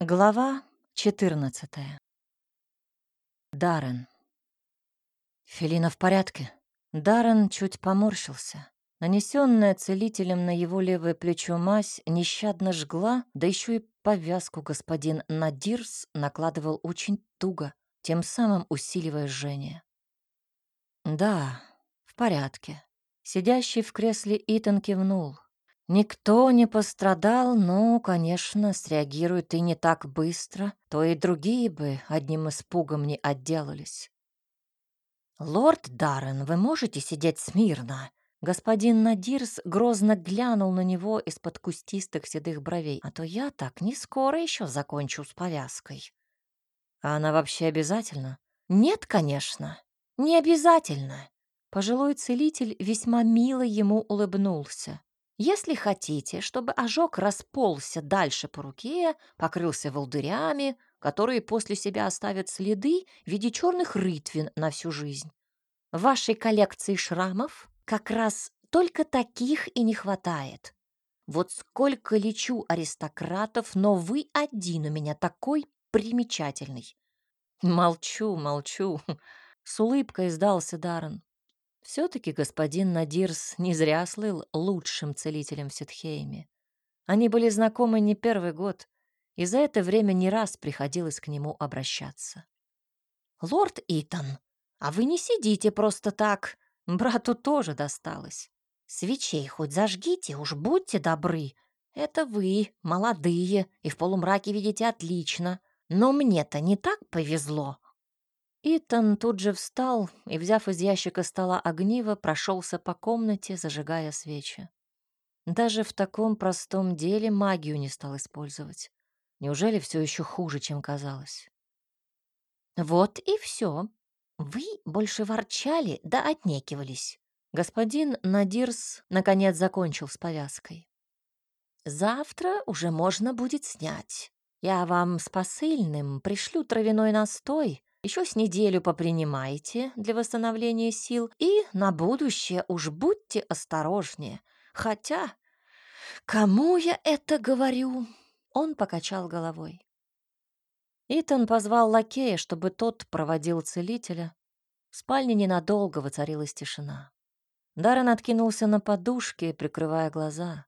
Глава 14. Даррен. Фелина в порядке. Даррен чуть поморщился. Нанесенная целителем на его левое плечо мазь нещадно жгла, да еще и повязку господин Надирс накладывал очень туго, тем самым усиливая жжение. Да, в порядке. Сидящий в кресле Итан кивнул. Никто не пострадал, но, конечно, среагирует и не так быстро, то и другие бы одним испугом не отделались. «Лорд Даррен, вы можете сидеть смирно?» Господин Надирс грозно глянул на него из-под кустистых седых бровей. «А то я так не скоро еще закончу с повязкой». «А она вообще обязательно?» «Нет, конечно, не обязательно». Пожилой целитель весьма мило ему улыбнулся. Если хотите, чтобы ожог расползся дальше по руке, покрылся волдырями, которые после себя оставят следы в виде черных рытвин на всю жизнь. В вашей коллекции шрамов как раз только таких и не хватает. Вот сколько лечу аристократов, но вы один у меня такой примечательный. Молчу, молчу. С улыбкой сдался Даррен. Все-таки господин Надирс не зря слыл лучшим целителем в Ситхейме. Они были знакомы не первый год, и за это время не раз приходилось к нему обращаться. «Лорд Итан, а вы не сидите просто так, брату тоже досталось. Свечей хоть зажгите, уж будьте добры. Это вы, молодые, и в полумраке видите отлично. Но мне-то не так повезло. Итан тут же встал и, взяв из ящика стола огниво, прошелся по комнате, зажигая свечи. Даже в таком простом деле магию не стал использовать. Неужели все еще хуже, чем казалось? Вот и все. Вы больше ворчали да отнекивались. Господин Надирс наконец закончил с повязкой. Завтра уже можно будет снять. Я вам с посыльным пришлю травяной настой, еще с неделю попринимайте для восстановления сил и на будущее уж будьте осторожнее. Хотя, кому я это говорю? Он покачал головой. Итан позвал лакея, чтобы тот проводил целителя. В спальне ненадолго воцарилась тишина. Даррен откинулся на подушке, прикрывая глаза.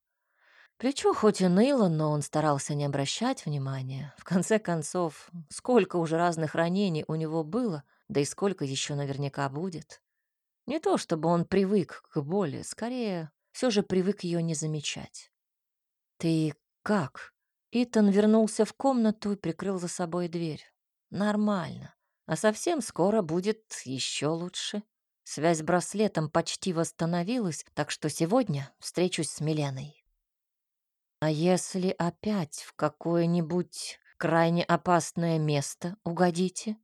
Плечо хоть и ныло, но он старался не обращать внимания. В конце концов, сколько уже разных ранений у него было, да и сколько еще наверняка будет. Не то чтобы он привык к боли, скорее, все же привык ее не замечать. «Ты как?» Итан вернулся в комнату и прикрыл за собой дверь. «Нормально. А совсем скоро будет еще лучше. Связь с браслетом почти восстановилась, так что сегодня встречусь с Миленой». А если опять в какое-нибудь крайне опасное место угодите?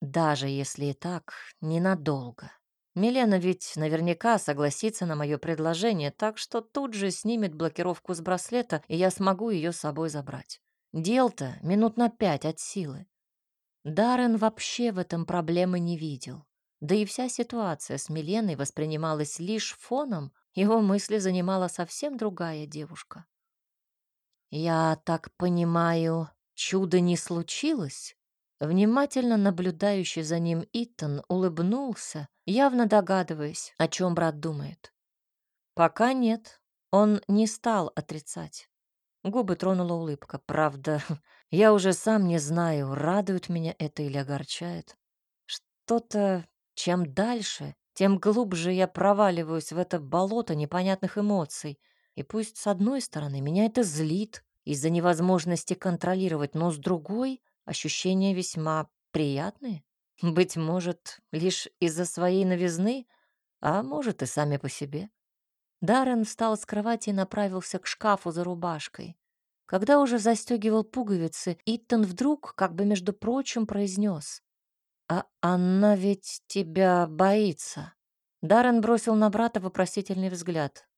Даже если и так, ненадолго. Милена ведь наверняка согласится на мое предложение, так что тут же снимет блокировку с браслета, и я смогу ее с собой забрать. Дел-то минут на пять от силы. Даррен вообще в этом проблемы не видел. Да и вся ситуация с Миленой воспринималась лишь фоном его мысли занимала совсем другая девушка. «Я так понимаю, чудо не случилось?» Внимательно наблюдающий за ним Итан улыбнулся, явно догадываясь, о чем брат думает. «Пока нет», он не стал отрицать. Губы тронула улыбка. Правда, я уже сам не знаю, радует меня это или огорчает. Что-то, чем дальше, тем глубже я проваливаюсь в это болото непонятных эмоций. И пусть с одной стороны меня это злит из-за невозможности контролировать, но с другой ощущения весьма приятные. Быть может, лишь из-за своей новизны, а может и сами по себе. Даррен встал с кровати и направился к шкафу за рубашкой. Когда уже застегивал пуговицы, Иттон вдруг, как бы между прочим, произнес. «А она ведь тебя боится». Даррен бросил на брата вопросительный взгляд.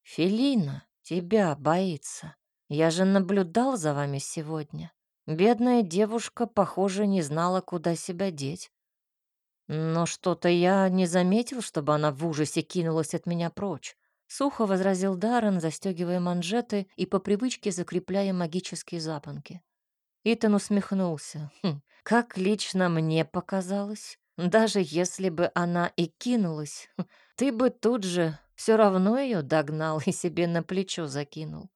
«Фелина тебя боится. Я же наблюдал за вами сегодня. Бедная девушка, похоже, не знала, куда себя деть. Но что-то я не заметил, чтобы она в ужасе кинулась от меня прочь. Сухо возразил Даррен, застегивая манжеты и по привычке закрепляя магические запонки. Итан усмехнулся. Хм, как лично мне показалось, даже если бы она и кинулась, ты бы тут же все равно ее догнал и себе на плечо закинул.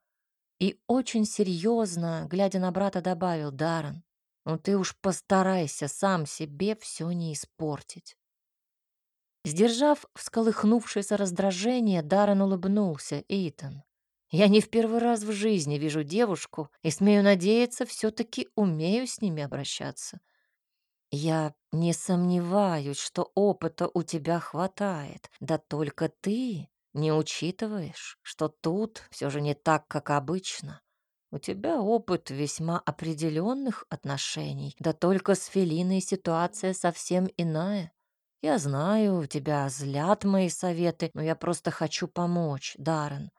И очень серьезно, глядя на брата, добавил Даран, ну ты уж постарайся сам себе все не испортить. Сдержав всколыхнувшееся раздражение, Даррен улыбнулся. «Итан, я не в первый раз в жизни вижу девушку и, смею надеяться, все-таки умею с ними обращаться. Я не сомневаюсь, что опыта у тебя хватает, да только ты не учитываешь, что тут все же не так, как обычно. У тебя опыт весьма определенных отношений, да только с Фелиной ситуация совсем иная. Я знаю, тебя злят мои советы, но я просто хочу помочь, Даррен.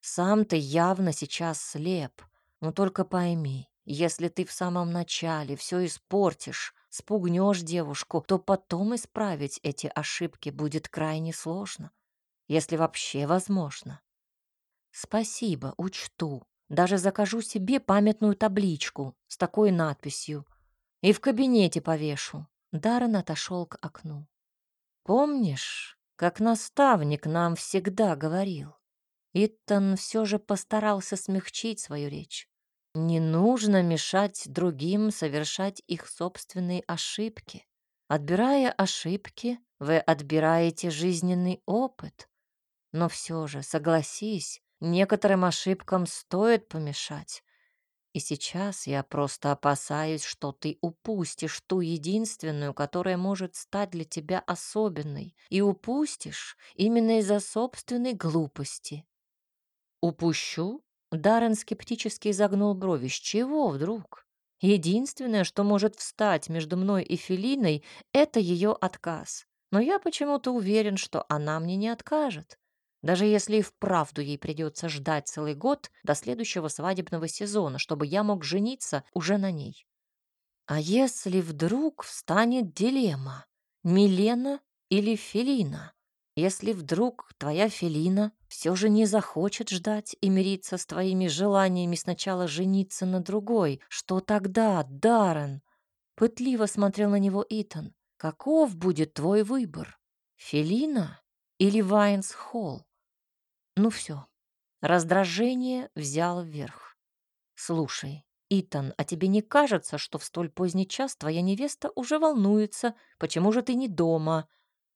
Сам ты явно сейчас слеп. Но только пойми, если ты в самом начале все испортишь, спугнешь девушку, то потом исправить эти ошибки будет крайне сложно, если вообще возможно. Спасибо, учту. Даже закажу себе памятную табличку с такой надписью и в кабинете повешу. Даррен отошел к окну. Помнишь, как наставник нам всегда говорил? Иттон все же постарался смягчить свою речь. Не нужно мешать другим совершать их собственные ошибки. Отбирая ошибки, вы отбираете жизненный опыт. Но все же, согласись, некоторым ошибкам стоит помешать. И сейчас я просто опасаюсь, что ты упустишь ту единственную, которая может стать для тебя особенной, и упустишь именно из-за собственной глупости. Упущу? Даррен скептически изогнул брови. С чего вдруг? Единственное, что может встать между мной и Фелиной, это ее отказ. Но я почему-то уверен, что она мне не откажет даже если и вправду ей придется ждать целый год до следующего свадебного сезона, чтобы я мог жениться уже на ней. А если вдруг встанет дилемма Милена или Фелина? Если вдруг твоя Фелина все же не захочет ждать и мириться с твоими желаниями сначала жениться на другой, что тогда, Даррен? Пытливо смотрел на него Итан. Каков будет твой выбор? Фелина или Вайнс Холл? Ну все, раздражение взяло вверх. Слушай, Итан, а тебе не кажется, что в столь поздний час твоя невеста уже волнуется? Почему же ты не дома?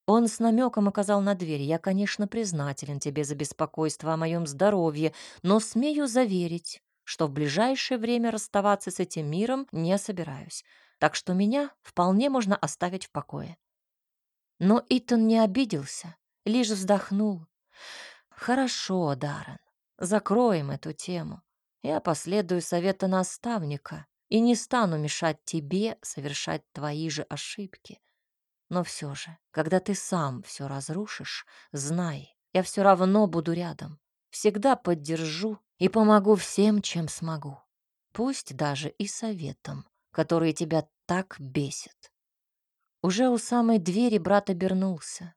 Он с намеком оказал на дверь. Я, конечно, признателен тебе за беспокойство о моем здоровье, но смею заверить, что в ближайшее время расставаться с этим миром не собираюсь. Так что меня вполне можно оставить в покое. Но Итан не обиделся, лишь вздохнул. Хорошо, Даррен, закроем эту тему. Я последую совета наставника и не стану мешать тебе совершать твои же ошибки. Но все же, когда ты сам все разрушишь, знай, я все равно буду рядом, всегда поддержу и помогу всем, чем смогу. Пусть даже и советом, которые тебя так бесят. Уже у самой двери брат обернулся.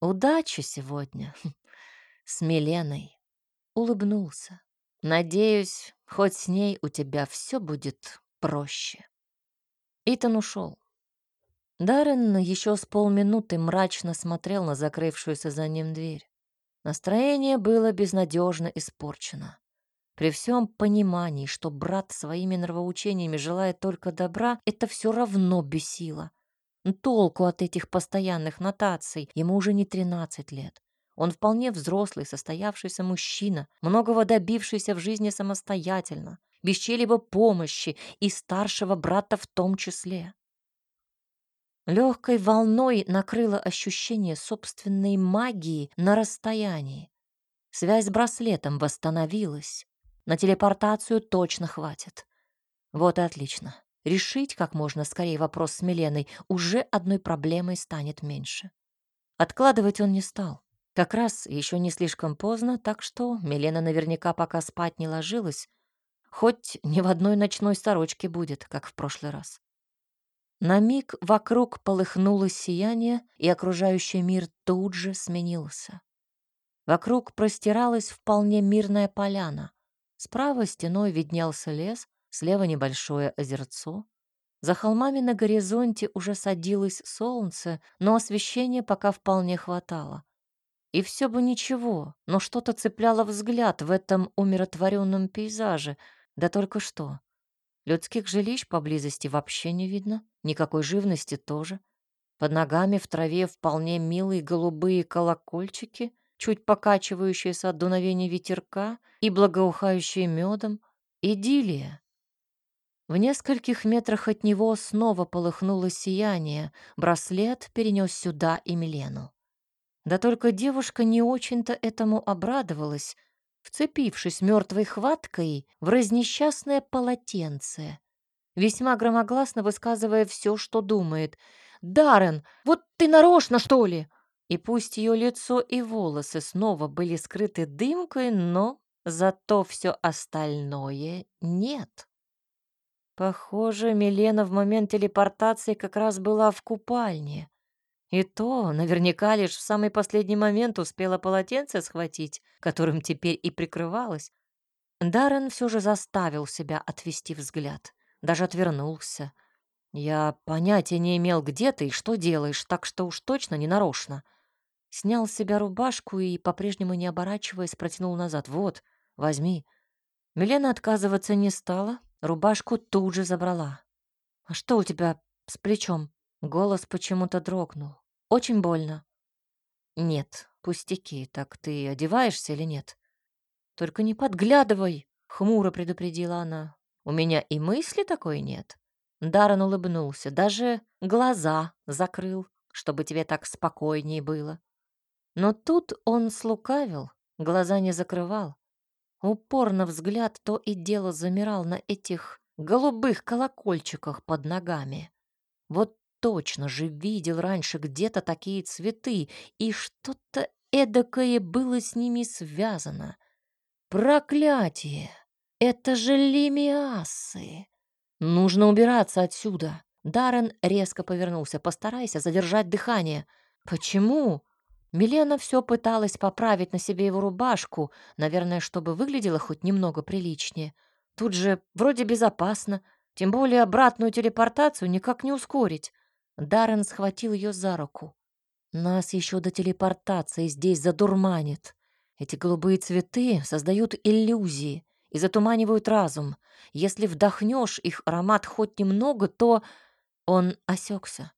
Удачи сегодня, с Миленой. Улыбнулся. Надеюсь, хоть с ней у тебя все будет проще. Итан ушел. Даррен еще с полминуты мрачно смотрел на закрывшуюся за ним дверь. Настроение было безнадежно испорчено. При всем понимании, что брат своими нравоучениями желает только добра, это все равно бесило. Толку от этих постоянных нотаций ему уже не тринадцать лет. Он вполне взрослый, состоявшийся мужчина, многого добившийся в жизни самостоятельно, без чьей-либо помощи и старшего брата в том числе. Легкой волной накрыло ощущение собственной магии на расстоянии. Связь с браслетом восстановилась. На телепортацию точно хватит. Вот и отлично. Решить как можно скорее вопрос с Миленой уже одной проблемой станет меньше. Откладывать он не стал. Как раз еще не слишком поздно, так что Милена наверняка пока спать не ложилась, хоть ни в одной ночной сорочке будет, как в прошлый раз. На миг вокруг полыхнуло сияние, и окружающий мир тут же сменился. Вокруг простиралась вполне мирная поляна. Справа стеной виднелся лес, Слева небольшое озерцо. За холмами на горизонте уже садилось солнце, но освещения пока вполне хватало. И все бы ничего, но что-то цепляло взгляд в этом умиротворенном пейзаже. Да только что. Людских жилищ поблизости вообще не видно, никакой живности тоже. Под ногами в траве вполне милые голубые колокольчики, чуть покачивающиеся от дуновения ветерка и благоухающие медом. Идиллия. В нескольких метрах от него снова полыхнуло сияние. Браслет перенес сюда и Милену. Да только девушка не очень-то этому обрадовалась, вцепившись мертвой хваткой в разнесчастное полотенце, весьма громогласно высказывая все, что думает. «Даррен, вот ты нарочно, что ли?» И пусть ее лицо и волосы снова были скрыты дымкой, но зато все остальное нет. Похоже, Милена в момент телепортации как раз была в купальне. И то наверняка лишь в самый последний момент успела полотенце схватить, которым теперь и прикрывалась. Даррен все же заставил себя отвести взгляд, даже отвернулся. Я понятия не имел, где ты и что делаешь, так что уж точно не нарочно. Снял с себя рубашку и, по-прежнему не оборачиваясь, протянул назад. «Вот, возьми». Милена отказываться не стала, Рубашку тут же забрала. «А что у тебя с плечом?» Голос почему-то дрогнул. «Очень больно?» «Нет, пустяки. Так ты одеваешься или нет?» «Только не подглядывай!» — хмуро предупредила она. «У меня и мысли такой нет». Даррен улыбнулся, даже глаза закрыл, чтобы тебе так спокойнее было. Но тут он слукавил, глаза не закрывал. Упорно взгляд то и дело замирал на этих голубых колокольчиках под ногами. Вот точно же видел раньше где-то такие цветы, и что-то эдакое было с ними связано. Проклятие! Это же лимиасы! Нужно убираться отсюда. Даррен резко повернулся. Постарайся задержать дыхание. Почему? Милена все пыталась поправить на себе его рубашку, наверное, чтобы выглядело хоть немного приличнее. Тут же вроде безопасно, тем более обратную телепортацию никак не ускорить. Даррен схватил ее за руку. Нас еще до телепортации здесь задурманит. Эти голубые цветы создают иллюзии и затуманивают разум. Если вдохнешь их аромат хоть немного, то... Он осекся.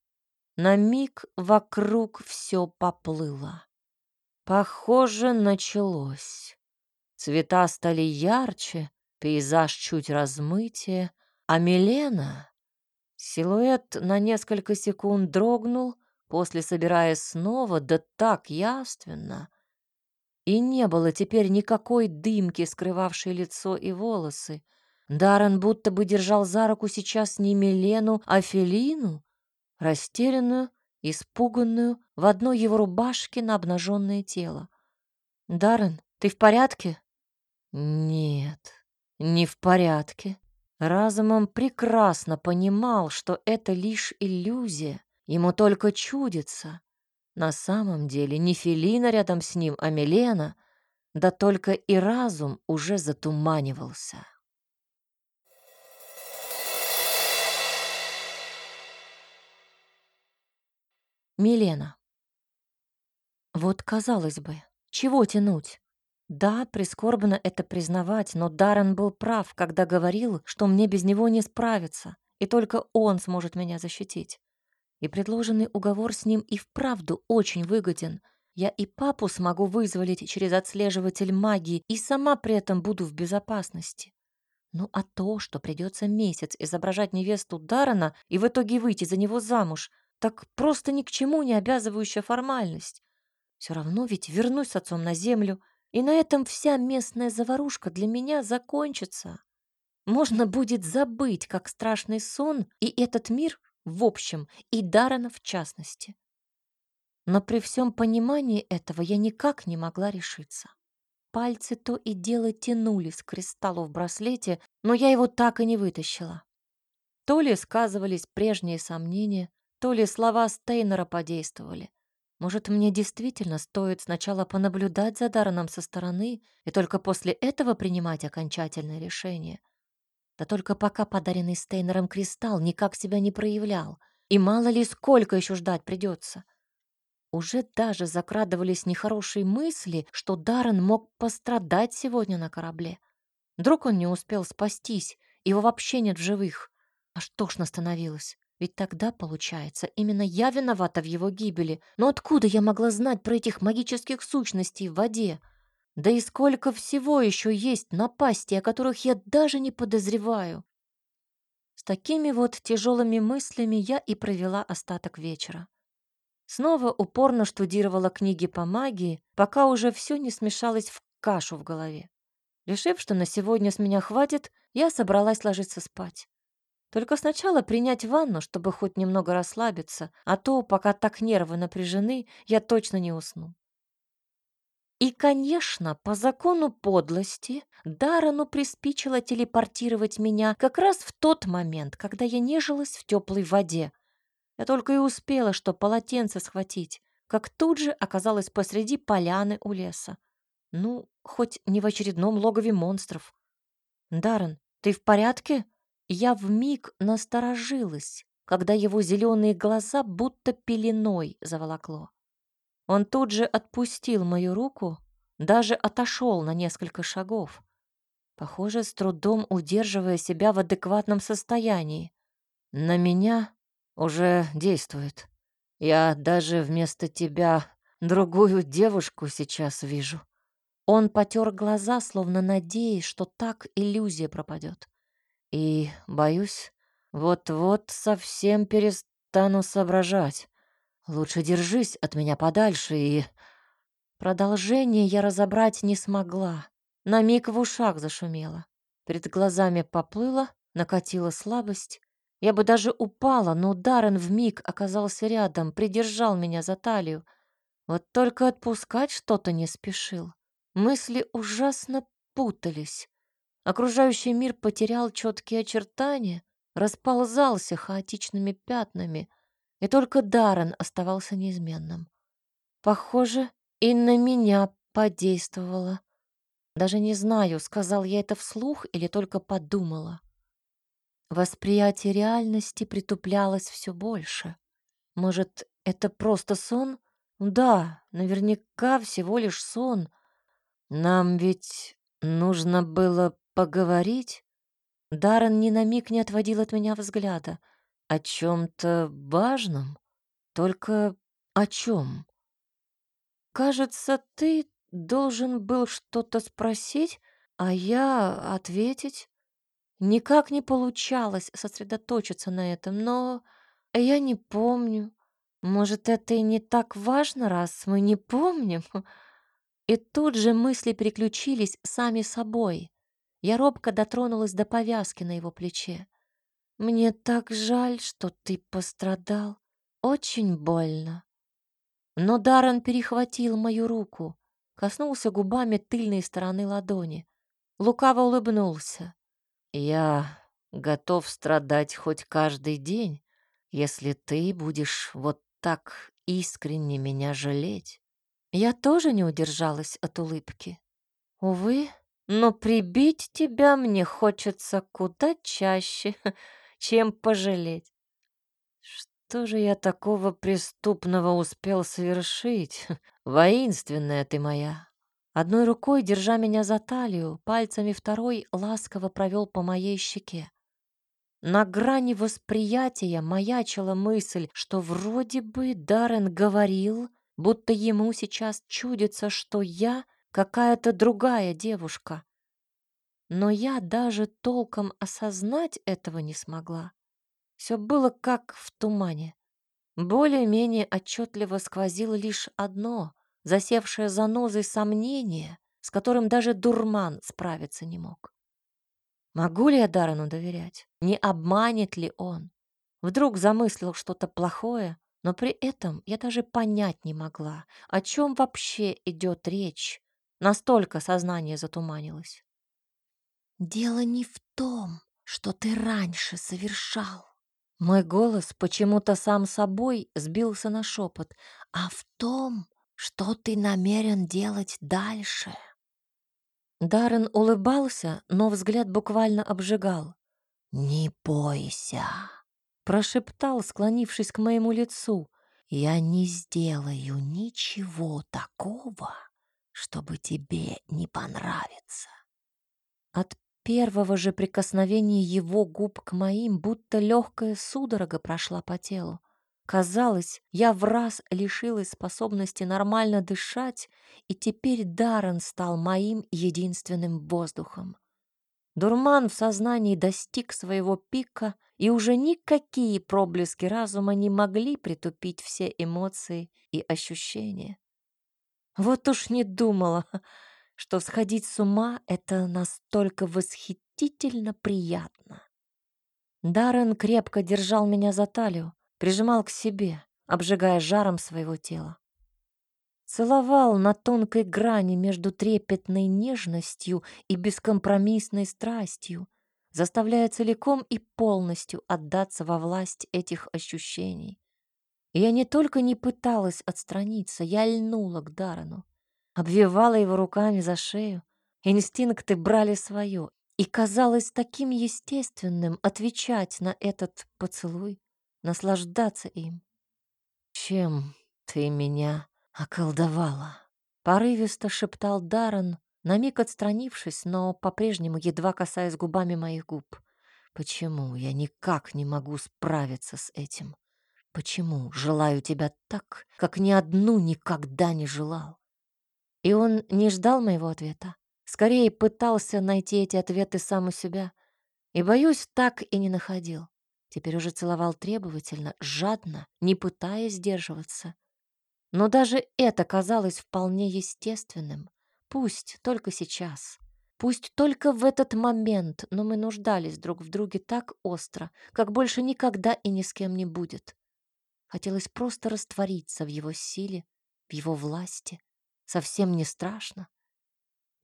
На миг вокруг все поплыло. Похоже, началось. Цвета стали ярче, пейзаж чуть размытие, а Милена... Силуэт на несколько секунд дрогнул, после собираясь снова, да так явственно. И не было теперь никакой дымки, скрывавшей лицо и волосы. Даррен будто бы держал за руку сейчас не Милену, а Фелину, растерянную, испуганную, в одной его рубашке на обнаженное тело. «Даррен, ты в порядке?» «Нет, не в порядке». Разумом прекрасно понимал, что это лишь иллюзия, ему только чудится. На самом деле не Фелина рядом с ним, а Милена, да только и разум уже затуманивался. Милена. Вот, казалось бы, чего тянуть? Да, прискорбно это признавать, но Даррен был прав, когда говорил, что мне без него не справиться, и только он сможет меня защитить. И предложенный уговор с ним и вправду очень выгоден. Я и папу смогу вызволить через отслеживатель магии, и сама при этом буду в безопасности. Ну а то, что придется месяц изображать невесту Даррена и в итоге выйти за него замуж, так просто ни к чему не обязывающая формальность. Все равно ведь вернусь с отцом на землю, и на этом вся местная заварушка для меня закончится. Можно будет забыть, как страшный сон, и этот мир в общем, и Дарана в частности. Но при всем понимании этого я никак не могла решиться. Пальцы то и дело тянулись к кристаллу в браслете, но я его так и не вытащила. То ли сказывались прежние сомнения, то ли слова Стейнера подействовали. Может, мне действительно стоит сначала понаблюдать за Дарреном со стороны и только после этого принимать окончательное решение? Да только пока подаренный Стейнером кристалл никак себя не проявлял. И мало ли сколько еще ждать придется. Уже даже закрадывались нехорошие мысли, что Даррен мог пострадать сегодня на корабле. Вдруг он не успел спастись, его вообще нет в живых. Аж тошно становилось. Ведь тогда, получается, именно я виновата в его гибели. Но откуда я могла знать про этих магических сущностей в воде? Да и сколько всего еще есть напасти, о которых я даже не подозреваю. С такими вот тяжелыми мыслями я и провела остаток вечера. Снова упорно штудировала книги по магии, пока уже все не смешалось в кашу в голове. Решив, что на сегодня с меня хватит, я собралась ложиться спать. Только сначала принять ванну, чтобы хоть немного расслабиться, а то, пока так нервы напряжены, я точно не усну. И, конечно, по закону подлости Дарану приспичило телепортировать меня как раз в тот момент, когда я нежилась в теплой воде, я только и успела, что полотенце схватить, как тут же оказалась посреди поляны у леса. Ну, хоть не в очередном логове монстров. Даррен, ты в порядке? Я вмиг насторожилась, когда его зеленые глаза будто пеленой заволокло. Он тут же отпустил мою руку, даже отошел на несколько шагов, похоже, с трудом удерживая себя в адекватном состоянии. На меня уже действует. Я даже вместо тебя другую девушку сейчас вижу. Он потер глаза, словно надеясь, что так иллюзия пропадет. И, боюсь, вот-вот совсем перестану соображать. Лучше держись от меня подальше и... Продолжение я разобрать не смогла. На миг в ушах зашумело. Перед глазами поплыло, накатила слабость. Я бы даже упала, но Даррен вмиг оказался рядом, придержал меня за талию. Вот только отпускать что-то не спешил. Мысли ужасно путались. Окружающий мир потерял четкие очертания, расползался хаотичными пятнами, и только Даррен оставался неизменным. Похоже, и на меня подействовало. Даже не знаю, сказал я это вслух или только подумала. Восприятие реальности притуплялось все больше. Может, это просто сон? Да, наверняка всего лишь сон. Нам ведь нужно было поговорить. Даррен ни на миг не отводил от меня взгляда. О чем-то важном? Только о чем? Кажется, ты должен был что-то спросить, а я ответить. Никак не получалось сосредоточиться на этом, но я не помню. Может, это и не так важно, раз мы не помним? И тут же мысли переключились сами собой. Я робко дотронулась до повязки на его плече. «Мне так жаль, что ты пострадал. Очень больно». Но Даррен перехватил мою руку, коснулся губами тыльной стороны ладони. Лукаво улыбнулся. Я готов страдать хоть каждый день, если ты будешь вот так искренне меня жалеть. Я тоже не удержалась от улыбки. Увы, но прибить тебя мне хочется куда чаще, чем пожалеть. Что же я такого преступного успел совершить? Воинственная ты моя. Одной рукой, держа меня за талию, пальцами второй ласково провел по моей щеке. На грани восприятия маячила мысль, что вроде бы Даррен говорил, будто ему сейчас чудится, что я какая-то другая девушка. Но я даже толком осознать этого не смогла. Все было как в тумане. Более-менее отчетливо сквозило лишь одно засевшее занозой сомнение, с которым даже дурман справиться не мог. Могу ли я Даррену доверять? Не обманет ли он? Вдруг замыслил что-то плохое, но при этом я даже понять не могла, о чем вообще идет речь. Настолько сознание затуманилось. «Дело не в том, что ты раньше совершал». Мой голос почему-то сам собой сбился на шепот, а в том, что ты намерен делать дальше? Даррен улыбался, но взгляд буквально обжигал. «Не бойся», — прошептал, склонившись к моему лицу. «Я не сделаю ничего такого, чтобы тебе не понравиться». От первого же прикосновения его губ к моим будто легкая судорога прошла по телу. Казалось, я в раз лишилась способности нормально дышать, и теперь Даррен стал моим единственным воздухом. Дурман в сознании достиг своего пика, и уже никакие проблески разума не могли притупить все эмоции и ощущения. Вот уж не думала, что сходить с ума — это настолько восхитительно приятно. Даррен крепко держал меня за талию, прижимал к себе, обжигая жаром своего тела. Целовал на тонкой грани между трепетной нежностью и бескомпромиссной страстью, заставляя целиком и полностью отдаться во власть этих ощущений. Я не только не пыталась отстраниться, я льнула к Дарану обвивала его руками за шею. Инстинкты брали свое, и казалось таким естественным отвечать на этот поцелуй, наслаждаться им. «Чем ты меня околдовала?» Порывисто шептал Даррен, на миг отстранившись, но по-прежнему едва касаясь губами моих губ. «Почему я никак не могу справиться с этим? Почему желаю тебя так, как ни одну никогда не желал?» И он не ждал моего ответа. Скорее пытался найти эти ответы сам у себя. И, боюсь, так и не находил. Теперь уже целовал требовательно, жадно, не пытаясь сдерживаться. Но даже это казалось вполне естественным. Пусть только сейчас. Пусть только в этот момент, но мы нуждались друг в друге так остро, как больше никогда и ни с кем не будет. Хотелось просто раствориться в его силе, в его власти, совсем не страшно.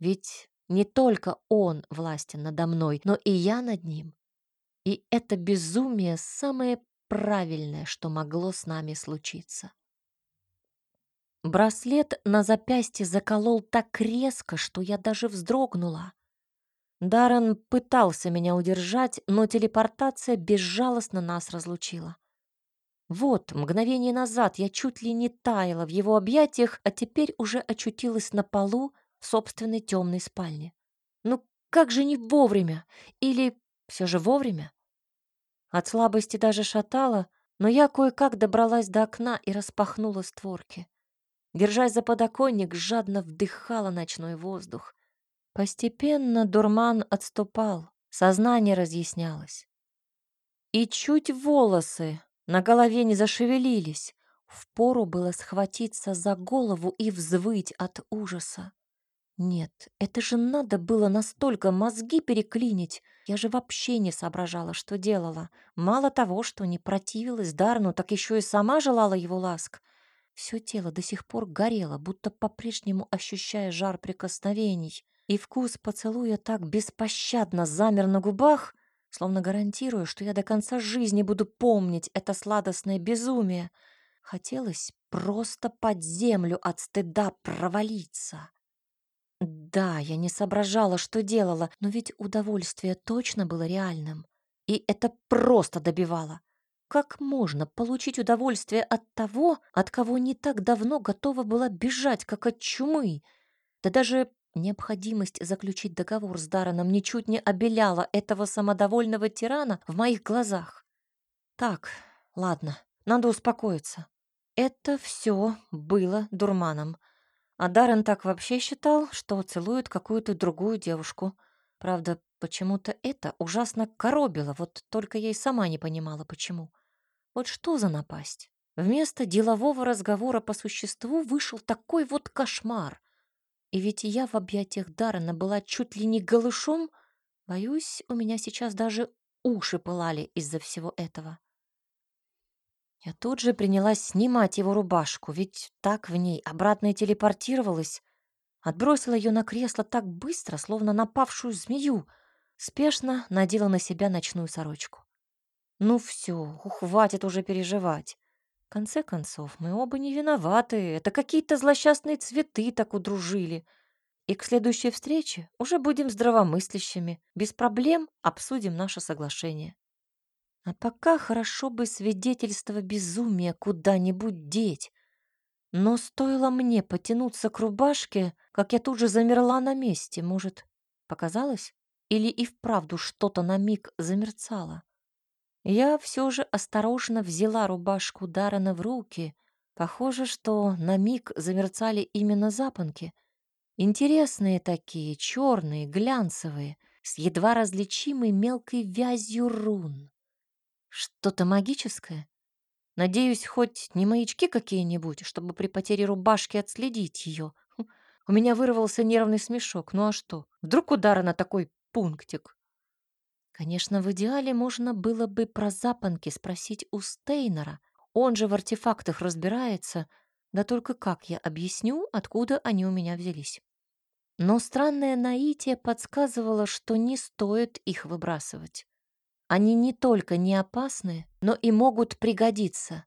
Ведь не только он властен надо мной, но и я над ним. И это безумие самое правильное, что могло с нами случиться. Браслет на запястье заколол так резко, что я даже вздрогнула. Даррен пытался меня удержать, но телепортация безжалостно нас разлучила. Вот, мгновение назад я чуть ли не таяла в его объятиях, а теперь уже очутилась на полу в собственной темной спальне. Ну как же не вовремя? Или все же вовремя? От слабости даже шатала, но я кое-как добралась до окна и распахнула створки. Держась за подоконник, жадно вдыхала ночной воздух. Постепенно дурман отступал, сознание разъяснялось. И чуть волосы на голове не зашевелились. Впору было схватиться за голову и взвыть от ужаса. Нет, это же надо было настолько мозги переклинить. Я же вообще не соображала, что делала. Мало того, что не противилась Дарну, так еще и сама желала его ласк. Все тело до сих пор горело, будто по-прежнему ощущая жар прикосновений. И вкус поцелуя так беспощадно замер на губах, словно гарантируя, что я до конца жизни буду помнить это сладостное безумие. Хотелось просто под землю от стыда провалиться. Да, я не соображала, что делала, но ведь удовольствие точно было реальным. И это просто добивало. Как можно получить удовольствие от того, от кого не так давно готова была бежать, как от чумы? Да даже Необходимость заключить договор с Дараном ничуть не обеляла этого самодовольного тирана в моих глазах. Так, ладно, надо успокоиться. Это все было дурманом. А Даррен так вообще считал, что целует какую-то другую девушку. Правда, почему-то это ужасно коробило, вот только я и сама не понимала, почему. Вот что за напасть? Вместо делового разговора по существу вышел такой вот кошмар. И ведь я в объятиях Даррена была чуть ли не голышом. Боюсь, у меня сейчас даже уши пылали из-за всего этого. Я тут же принялась снимать его рубашку, ведь так в ней обратно и телепортировалась. Отбросила ее на кресло так быстро, словно напавшую змею. Спешно надела на себя ночную сорочку. Ну все, хватит уже переживать конце концов, мы оба не виноваты. Это какие-то злосчастные цветы так удружили. И к следующей встрече уже будем здравомыслящими, без проблем обсудим наше соглашение. А пока хорошо бы свидетельство безумия куда-нибудь деть. Но стоило мне потянуться к рубашке, как я тут же замерла на месте. Может, показалось? Или и вправду что-то на миг замерцало? Я все же осторожно взяла рубашку Дарана в руки. Похоже, что на миг замерцали именно запонки. Интересные такие, черные, глянцевые, с едва различимой мелкой вязью рун. Что-то магическое? Надеюсь, хоть не маячки какие-нибудь, чтобы при потере рубашки отследить ее. Хм, у меня вырвался нервный смешок. Ну а что? Вдруг удара на такой пунктик? Конечно, в идеале можно было бы про запонки спросить у Стейнера. Он же в артефактах разбирается. Да только как я объясню, откуда они у меня взялись? Но странное наитие подсказывало, что не стоит их выбрасывать. Они не только не опасны, но и могут пригодиться.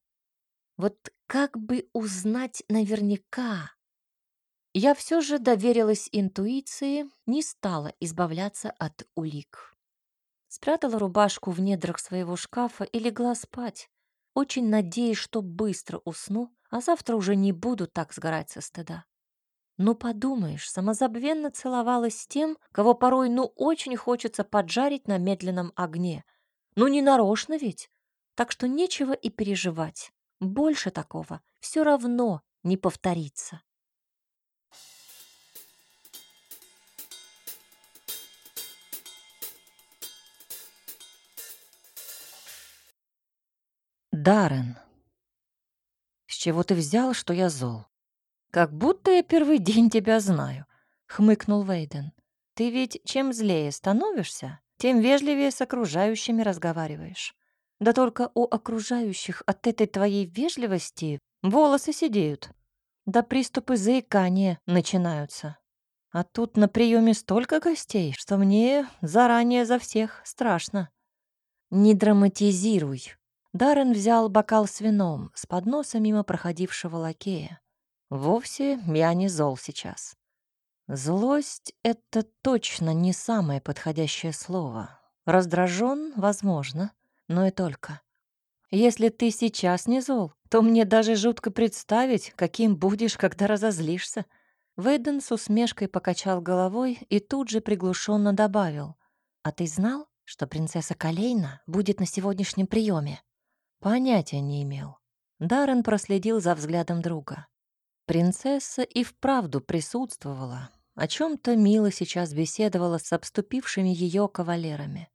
Вот как бы узнать наверняка? Я все же доверилась интуиции, не стала избавляться от улик. Спрятала рубашку в недрах своего шкафа и легла спать, очень надеясь, что быстро усну, а завтра уже не буду так сгорать со стыда. Ну, подумаешь, самозабвенно целовалась с тем, кого порой ну очень хочется поджарить на медленном огне — ну, не нарочно ведь. Так что нечего и переживать. Больше такого все равно не повторится. Даррен, с чего ты взял, что я зол? Как будто я первый день тебя знаю, хмыкнул Вейден. Ты ведь чем злее становишься, тем вежливее с окружающими разговариваешь. Да только у окружающих от этой твоей вежливости волосы сидеют. Да приступы заикания начинаются. А тут на приеме столько гостей, что мне заранее за всех страшно. Не драматизируй. Даррен взял бокал с вином с подноса мимо проходившего лакея. Вовсе я не зол сейчас. Злость — это точно не самое подходящее слово. Раздражен, возможно, но и только. Если ты сейчас не зол, то мне даже жутко представить, каким будешь, когда разозлишься. Вейден с усмешкой покачал головой и тут же приглушенно добавил. «А ты знал, что принцесса Калейна будет на сегодняшнем приеме?» Понятия не имел. Даррен проследил за взглядом друга. Принцесса и вправду присутствовала, о чем-то Мила сейчас беседовала с обступившими ее кавалерами.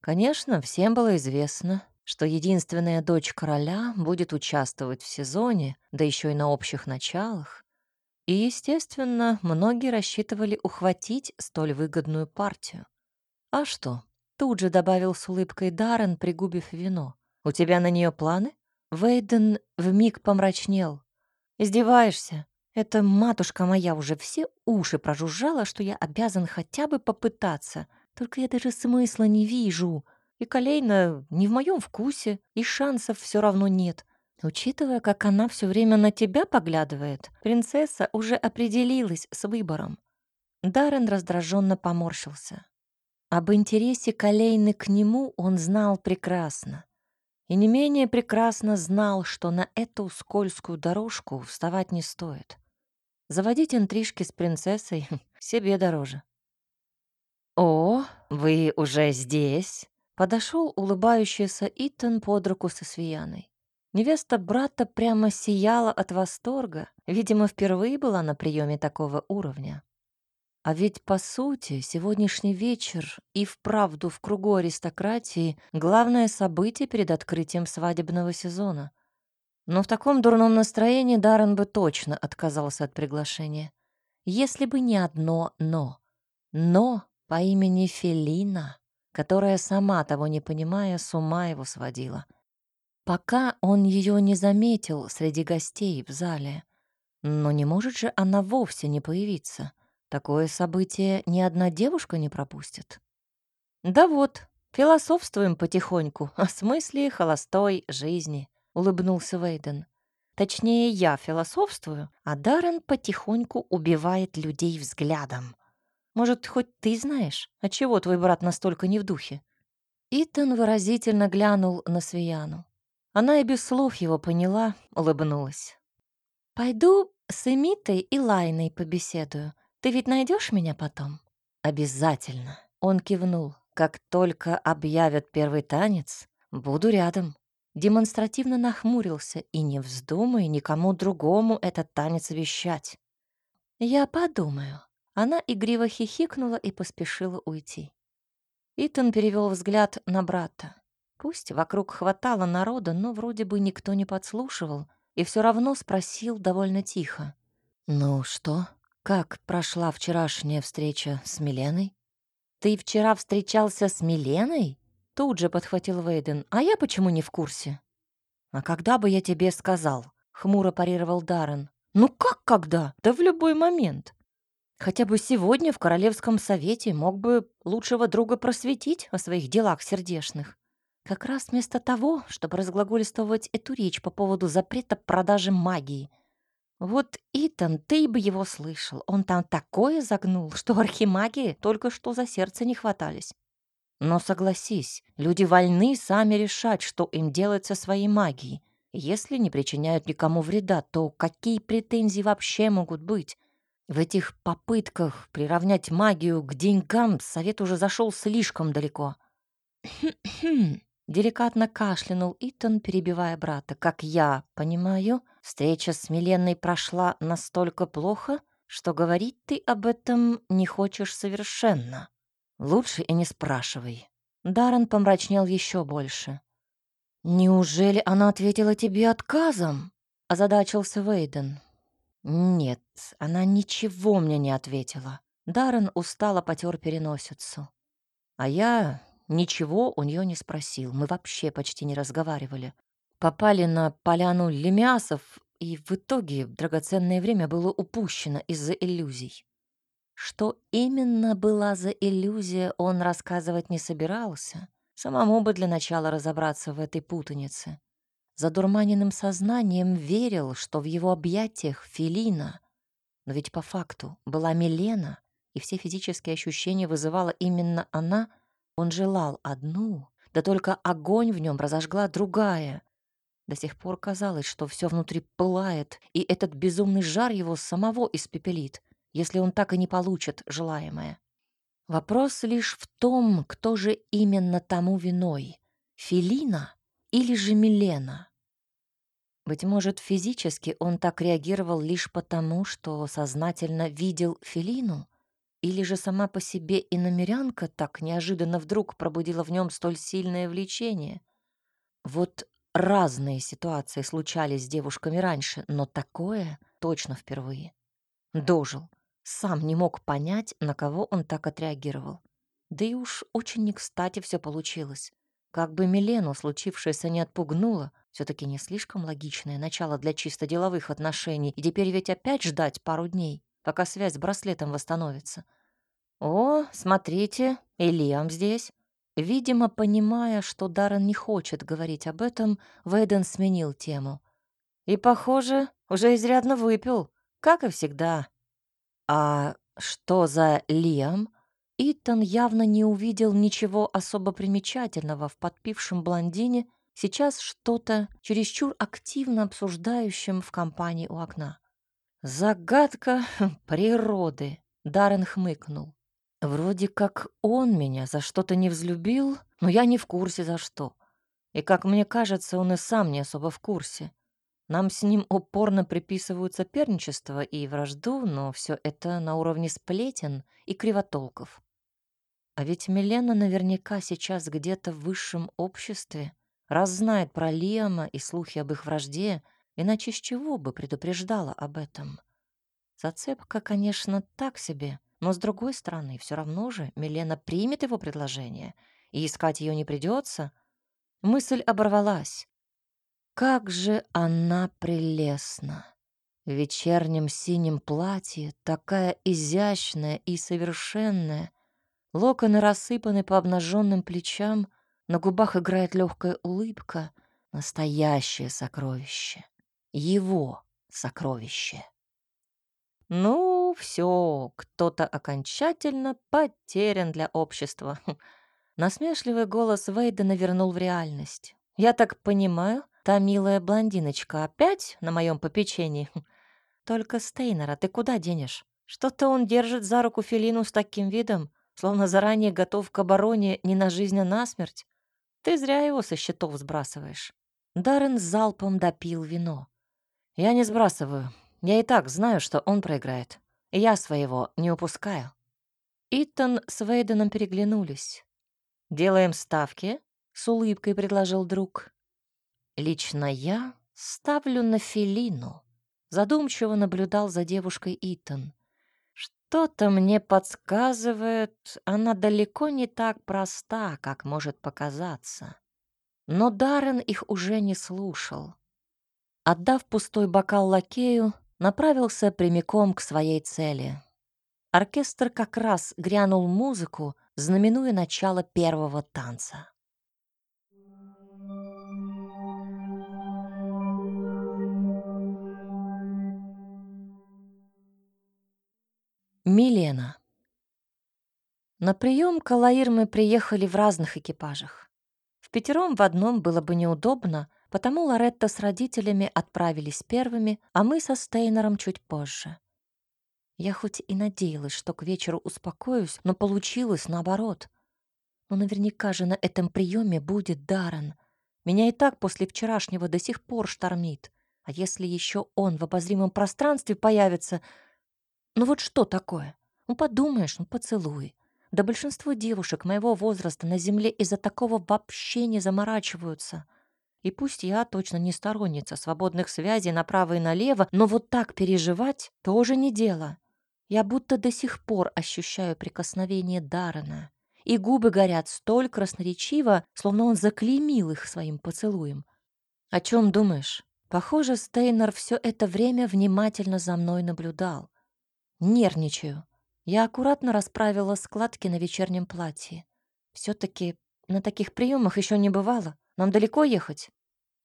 Конечно, всем было известно, что единственная дочь короля будет участвовать в сезоне, да еще и на общих началах. И, естественно, многие рассчитывали ухватить столь выгодную партию. А что? Тут же добавил с улыбкой Даррен, пригубив вино. «У тебя на нее планы?» Вейден вмиг помрачнел. «Издеваешься? Эта матушка моя уже все уши прожужжала, что я обязан хотя бы попытаться. Только я даже смысла не вижу. И Колейна не в моем вкусе, и шансов все равно нет. Учитывая, как она все время на тебя поглядывает, принцесса уже определилась с выбором. Даррен раздраженно поморщился. Об интересе Колейны к нему он знал прекрасно. И не менее прекрасно знал, что на эту скользкую дорожку вставать не стоит. Заводить интрижки с принцессой себе дороже. «О, вы уже здесь?» Подошел улыбающийся Итан под руку со Свияной. Невеста брата прямо сияла от восторга, видимо, впервые была на приеме такого уровня. А ведь, по сути, сегодняшний вечер и вправду в кругу аристократии главное событие перед открытием свадебного сезона. Но в таком дурном настроении Даррен бы точно отказался от приглашения. Если бы не одно «но». «Но» по имени Фелина, которая, сама того не понимая, с ума его сводила. Пока он ее не заметил среди гостей в зале. Но не может же она вовсе не появиться. Такое событие ни одна девушка не пропустит. Да вот, философствуем потихоньку о смысле холостой жизни. — улыбнулся Вейден. Точнее, я философствую, а Даррен потихоньку убивает людей взглядом. Может, хоть ты знаешь, отчего твой брат настолько не в духе?» Итан выразительно глянул на Свияну. Она и без слов его поняла, улыбнулась. «Пойду с Эмитой и Лайной побеседую. Ты ведь найдешь меня потом?» «Обязательно!» Он кивнул. «Как только объявят первый танец, буду рядом». Демонстративно нахмурился и не вздумай никому другому этот танец вещать. «Я подумаю». Она игриво хихикнула и поспешила уйти. Итан перевел взгляд на брата. Пусть вокруг хватало народа, но вроде бы никто не подслушивал, и все равно спросил довольно тихо. «Ну что, как прошла вчерашняя встреча с Миленой?» «Ты вчера встречался с Миленой?» Тут же подхватил Вейден. «А я почему не в курсе?» «А когда бы я тебе сказал?» — хмуро парировал Даррен. «Ну как когда? Да в любой момент. Хотя бы сегодня в Королевском совете мог бы лучшего друга просветить о своих делах сердечных. Как раз вместо того, чтобы разглагольствовать эту речь по поводу запрета продажи магии. Вот Итан, ты бы его слышал. Он там такое загнул, что архимаги только что за сердце не хватались. Но согласись, люди вольны сами решать, что им делать со своей магией. Если не причиняют никому вреда, то какие претензии вообще могут быть? В этих попытках приравнять магию к деньгам совет уже зашел слишком далеко. Деликатно кашлянул Итан, перебивая брата. «Как я понимаю, встреча с Миленной прошла настолько плохо, что говорить ты об этом не хочешь совершенно». Лучше и не спрашивай. Даррен помрачнел еще больше. «Неужели она ответила тебе отказом?» — озадачился Вейден. «Нет, она ничего мне не ответила». Даррен устало потер переносицу. А я ничего у нее не спросил. Мы вообще почти не разговаривали. Попали на поляну лемясов, и в итоге драгоценное время было упущено из-за иллюзий. Что именно была за иллюзия, он рассказывать не собирался. Самому бы для начала разобраться в этой путанице. Задурманенным сознанием верил, что в его объятиях Филина. Но ведь по факту была Милена, и все физические ощущения вызывала именно она. Он желал одну, да только огонь в нем разожгла другая. До сих пор казалось, что все внутри пылает, и этот безумный жар его самого испепелит — если он так и не получит желаемое. Вопрос лишь в том, кто же именно тому виной — Филина или же Милена. Быть может, физически он так реагировал лишь потому, что сознательно видел Филину, или же сама по себе и намерянка так неожиданно вдруг пробудила в нем столь сильное влечение. Вот разные ситуации случались с девушками раньше, но такое точно впервые. Дожил. Сам не мог понять, на кого он так отреагировал. Да и уж очень не кстати все получилось. Как бы Милену случившееся не отпугнуло, все таки не слишком логичное начало для чисто деловых отношений, и теперь ведь опять ждать пару дней, пока связь с браслетом восстановится. «О, смотрите, Ильям здесь». Видимо, понимая, что Даррен не хочет говорить об этом, Вейден сменил тему. И, похоже, уже изрядно выпил, как и всегда. «А что за Лиам?» Итан явно не увидел ничего особо примечательного в подпившем блондине, сейчас что-то чересчур активно обсуждающем в компании у окна. «Загадка природы», — Даррен хмыкнул. «Вроде как он меня за что-то не взлюбил, но я не в курсе за что. И, как мне кажется, он и сам не особо в курсе. Нам с ним упорно приписывают соперничество и вражду, но все это на уровне сплетен и кривотолков. А ведь Милена наверняка сейчас где-то в высшем обществе, раз знает про Лиама и слухи об их вражде, иначе с чего бы предупреждала об этом? Зацепка, конечно, так себе, но с другой стороны, все равно же Милена примет его предложение, и искать ее не придется. Мысль оборвалась. Как же она прелестна! В вечернем синем платье, такая изящная и совершенная. Локоны рассыпаны по обнаженным плечам, на губах играет легкая улыбка. Настоящее сокровище. Его сокровище. Ну, все, кто-то окончательно потерян для общества. Насмешливый голос Вейдена вернул в реальность. Я так понимаю, та милая блондиночка опять на моем попечении? Только Стейнера ты куда денешь? Что-то он держит за руку Филину с таким видом, словно заранее готов к обороне не на жизнь, а на смерть. Ты зря его со счетов сбрасываешь. Даррен залпом допил вино. Я не сбрасываю. Я и так знаю, что он проиграет. Я своего не упускаю. Итан с Вейденом переглянулись. «Делаем ставки?» — с улыбкой предложил друг. «Лично я ставлю на Филину», — задумчиво наблюдал за девушкой Итан. «Что-то мне подсказывает, она далеко не так проста, как может показаться». Но Даррен их уже не слушал. Отдав пустой бокал лакею, направился прямиком к своей цели. Оркестр как раз грянул музыку, знаменуя начало первого танца. Милена. На прием к мы приехали в разных экипажах. В пятером в одном было бы неудобно, потому Лоретта с родителями отправились первыми, а мы со Стейнером чуть позже. Я хоть и надеялась, что к вечеру успокоюсь, но получилось наоборот. Но наверняка же на этом приеме будет Даррен. Меня и так после вчерашнего до сих пор штормит. А если еще он в обозримом пространстве появится... Ну вот что такое? Ну подумаешь, ну поцелуй. Да большинство девушек моего возраста на земле из-за такого вообще не заморачиваются. И пусть я точно не сторонница свободных связей направо и налево, но вот так переживать тоже не дело. Я будто до сих пор ощущаю прикосновение Даррена, и губы горят столь красноречиво, словно он заклеймил их своим поцелуем. «О чем думаешь?» Похоже, Стейнер все это время внимательно за мной наблюдал. Нервничаю. Я аккуратно расправила складки на вечернем платье. все таки на таких приемах еще не бывало. Нам далеко ехать?